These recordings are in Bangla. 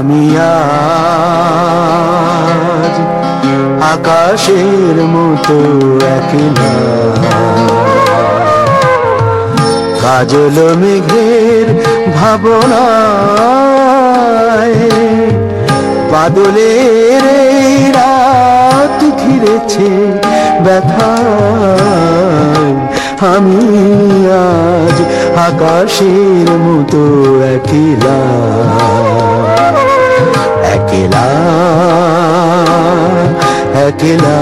আমি আজ আকাশের মতো একলা। কাজল মেঘের ভাবনায় বাদলের রাত ঘিরেছে ব্যথায় আমি আজ আকাশের মতো একলা। একলা একলা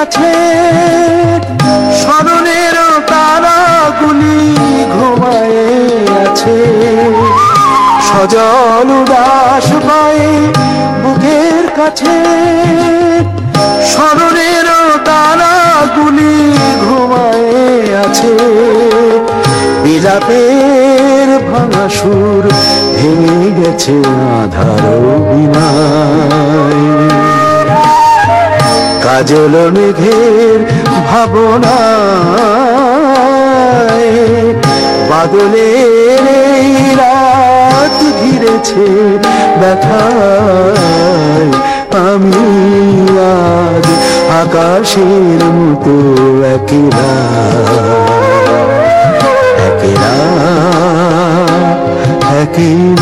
কাছে স্মরণের তারাগুলি ঘুমায়ে আছে। সজল উদাস পায়ে বুকের কাছে। স্মরণের তারাগুলি ঘুমায়ে আছে। বিলাপের ভাঙা সুর ভেঙে গেছে আধার বিনায় কাজল মেঘের ভাবনা বাদলের রাত ঘিরেছে ব্যথায়। আমি আজ আকাশের মতো একলা একলা একলা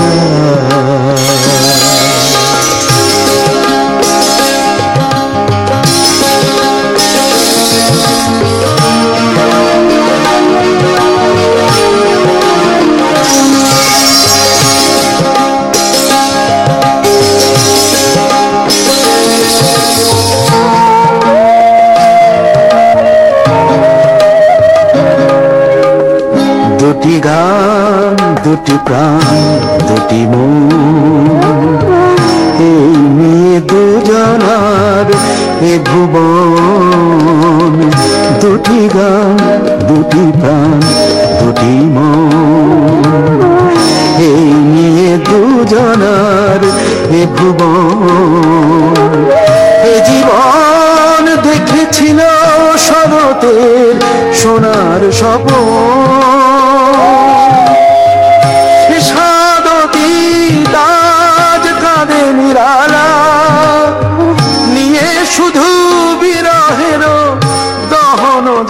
গান দুটি প্রাণ, দুটি মন। দুজনার এ ভুবন। দুটি গান, দুটি প্রাণ, দুটি মন। এই নিয়ে দুজনার এ ভুবন। এ জীবন দেখেছিল শরতের সোনার স্বপন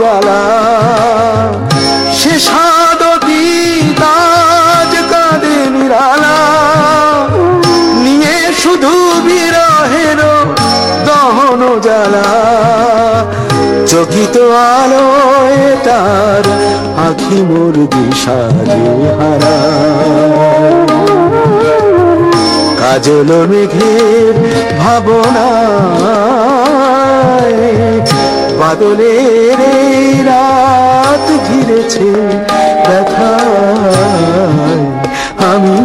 দহন সে সাদতি তাজ কাঁদে নিরালা। নিয়ে শুধু বিরহের দহন জ্বালা। চকিত আলোয় তার আখি মোর দিশা যে হারা। কাজল মেঘের ভাবনায় বাদলের রাত ঘিরেছে দেখা আমি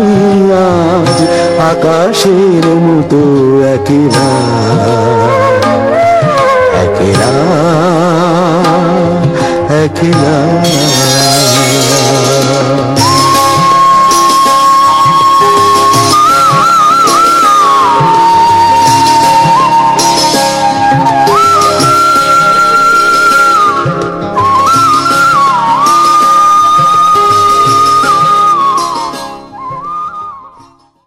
আজ আকাশের মতো একেবার।